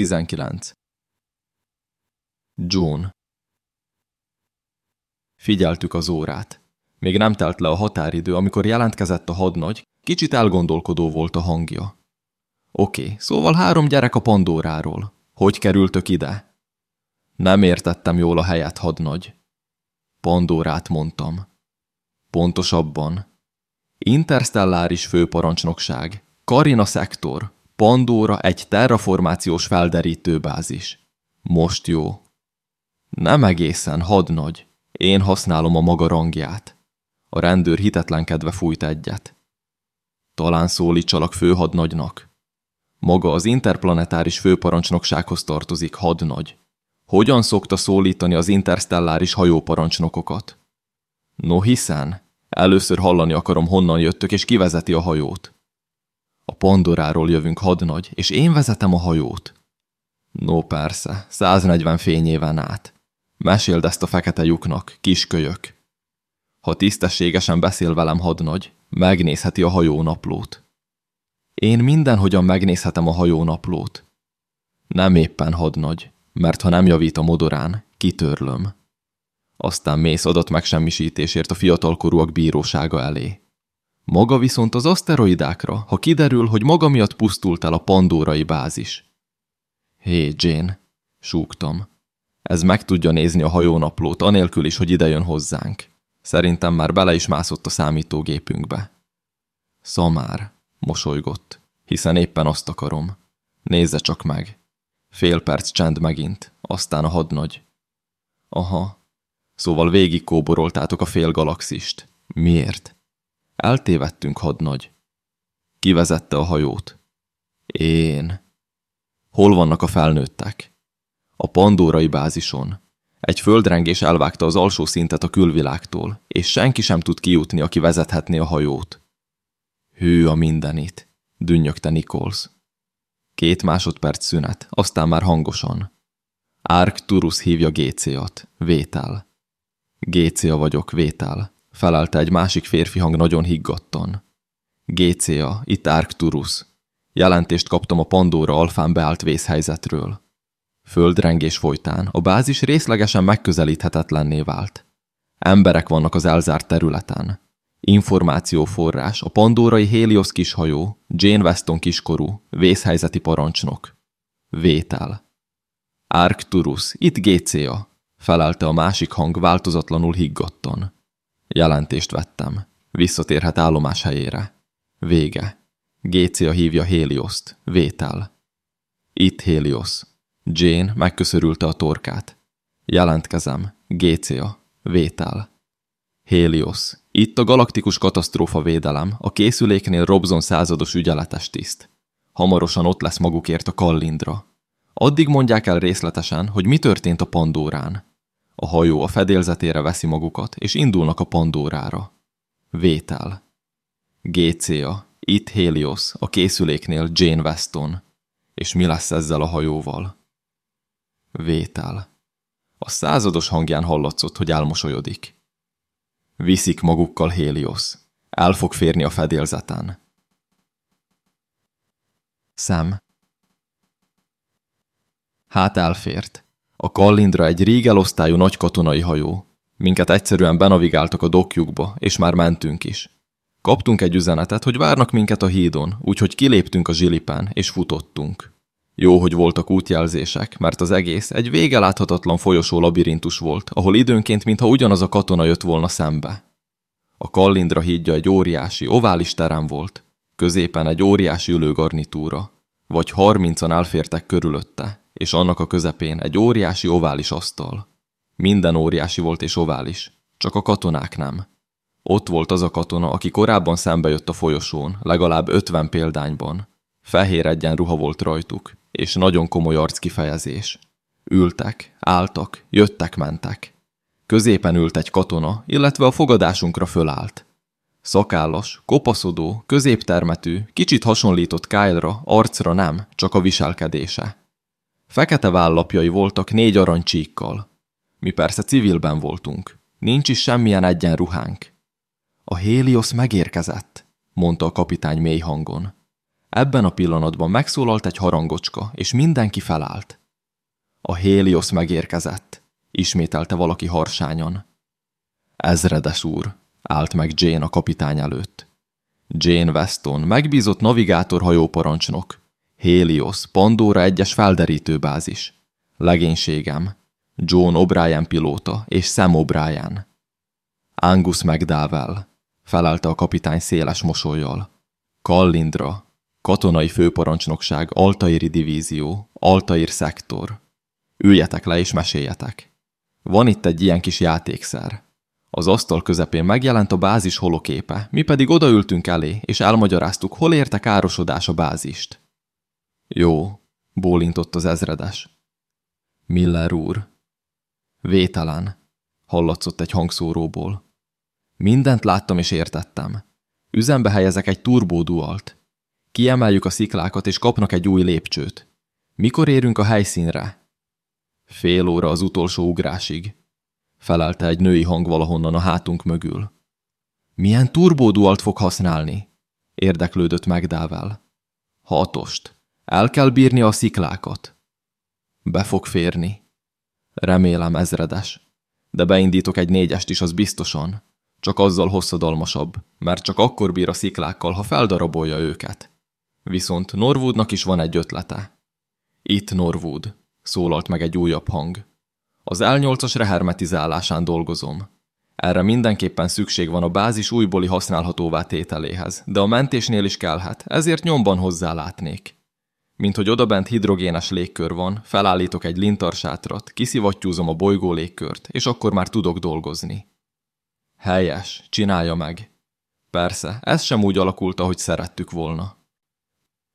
19. June Figyeltük az órát. Még nem telt le a határidő, amikor jelentkezett a hadnagy, kicsit elgondolkodó volt a hangja. Oké, szóval három gyerek a Pandóráról. Hogy kerültök ide? Nem értettem jól a helyet, hadnagy. Pandórát mondtam. Pontosabban. Interstelláris főparancsnokság. Karina szektor. Pandora egy terraformációs felderítőbázis. Most jó. Nem egészen, hadnagy. Én használom a maga rangját. A rendőr hitetlenkedve fújt egyet. Talán szólítsalak főhadnagynak. Maga az interplanetáris főparancsnoksághoz tartozik hadnagy. Hogyan szokta szólítani az interstelláris hajóparancsnokokat? No hiszen, először hallani akarom, honnan jöttök, és kivezeti a hajót. A Pandoráról jövünk hadnagy, és én vezetem a hajót. No persze, 140 fényéven át. Meséld ezt a fekete lyuknak, kiskölyök. Ha tisztességesen beszél velem hadnagy, megnézheti a hajónaplót. Én mindenhogyan megnézhetem a hajónaplót. Nem éppen hadnagy, mert ha nem javít a modorán, kitörlöm. Aztán mész adat megsemmisítésért a fiatalkorúak bírósága elé. Maga viszont az aszteroidákra, ha kiderül, hogy maga miatt pusztult el a pandórai bázis. Hé, Jane, súgtam. Ez meg tudja nézni a hajónaplót, anélkül is, hogy idejön hozzánk. Szerintem már bele is mászott a számítógépünkbe. Szamár, mosolygott, hiszen éppen azt akarom. Nézze csak meg. Fél perc csend megint, aztán a hadnagy. Aha, szóval végig kóboroltátok a fél galaxist. Miért? Eltévedtünk, hadnagy. Kivezette a hajót? Én. Hol vannak a felnőttek? A pandórai bázison. Egy földrengés elvágta az alsó szintet a külvilágtól, és senki sem tud kijutni, aki vezethetné a hajót. Hű a mindenit, dünnyögte Nichols. Két másodperc szünet, aztán már hangosan. Arcturus hívja Géciat, Vétel. Gécia vagyok, Vétel, felelte egy másik férfi hang nagyon higgadtan. Gécia, itt Arcturus. Jelentést kaptam a Pandora alfán beállt vészhelyzetről. Földrengés folytán a bázis részlegesen megközelíthetetlenné vált. Emberek vannak az elzárt területen. Információforrás a pandórai Helios kishajó, Jane Weston kiskorú, vészhelyzeti parancsnok. Vétel. Arcturus, itt GCA, felelte a másik hang változatlanul higgadtan. Jelentést vettem. Visszatérhet állomás helyére. Vége. GCA hívja Helioszt. Vétel. Itt Helios. Jane megköszörülte a torkát. Jelentkezem. GCA. Vétel. Helios. Itt a galaktikus katasztrófa védelem, a készüléknél Robson százados ügyeletes tiszt. Hamarosan ott lesz magukért a Kallindra. Addig mondják el részletesen, hogy mi történt a Pandórán. A hajó a fedélzetére veszi magukat, és indulnak a Pandórára. Vétel. GCA. Itt Helios, a készüléknél Jane Weston. És mi lesz ezzel a hajóval? Vétel. A százados hangján hallatszott, hogy elmosolyodik. Viszik magukkal Helios. El fog férni a fedélzeten. Szem. Hát elfért. A Kallindra egy rég elosztályú nagy katonai hajó. Minket egyszerűen benavigáltak a dokjukba, és már mentünk is. Kaptunk egy üzenetet, hogy várnak minket a hídon, úgyhogy kiléptünk a zsilipán, és futottunk. Jó, hogy voltak útjelzések, mert az egész egy vége láthatatlan folyosó labirintus volt, ahol időnként mintha ugyanaz a katona jött volna szembe. A Kallindra hídja egy óriási, ovális terem volt, középen egy óriási ülőgarnitúra, vagy harmincan elfértek körülötte, és annak a közepén egy óriási ovális asztal. Minden óriási volt és ovális, csak a katonák nem. Ott volt az a katona, aki korábban szembe jött a folyosón, legalább ötven példányban. Fehér egyenruha volt rajtuk, és nagyon komoly arckifejezés. Ültek, álltak, jöttek-mentek. Középen ült egy katona, illetve a fogadásunkra fölállt. Szakállas, kopaszodó, középtermetű, kicsit hasonlított Kyle-ra, arcra nem, csak a viselkedése. Fekete vállapjai voltak négy aranycsíkkal. Mi persze civilben voltunk. Nincs is semmilyen egyenruhánk. A Hélios megérkezett, mondta a kapitány mély hangon. Ebben a pillanatban megszólalt egy harangocska, és mindenki felállt. A Héliosz megérkezett, ismételte valaki harsányan. Ezredes úr, állt meg Jane a kapitány előtt. Jane Weston, megbízott navigátor hajóparancsnok. Helios, Pandora egyes felderítőbázis. Legénységem. John O'Brien pilóta és Sam O'Brien. Angus McDowell, felelte a kapitány széles mosolyjal. Kallindra, katonai főparancsnokság, Altairi divízió, Altair szektor. Üljetek le és meséljetek. Van itt egy ilyen kis játékszer. Az asztal közepén megjelent a bázis holoképe, mi pedig odaültünk elé, és elmagyaráztuk, hol érte károsodás a bázist. Jó, bólintott az ezredes. Miller úr. Vételen, hallatszott egy hangszóróból. Mindent láttam és értettem. Üzembe helyezek egy turbódualt. Kiemeljük a sziklákat és kapnak egy új lépcsőt. Mikor érünk a helyszínre? Fél óra az utolsó ugrásig felelte egy női hang valahonnan a hátunk mögül. Milyen turbódualt fog használni? Érdeklődött megdával. Hatost. El kell bírni a sziklákat. Be fog férni. Remélem, ezredes. De beindítok egy négyest is, az biztosan. Csak azzal hosszadalmasabb, mert csak akkor bír a sziklákkal, ha feldarabolja őket. Viszont Norwoodnak is van egy ötlete. Itt Norwood, szólalt meg egy újabb hang. Az L8-as rehermetizálásán dolgozom. Erre mindenképpen szükség van a bázis újbóli használhatóvá tételéhez, de a mentésnél is kellhet, ezért nyomban hozzálátnék. Mint hogy odabent hidrogénes légkör van, felállítok egy lintarsátrat, kiszivattyúzom a bolygó légkört, és akkor már tudok dolgozni. Helyes, csinálja meg. Persze, ez sem úgy alakult, ahogy szerettük volna.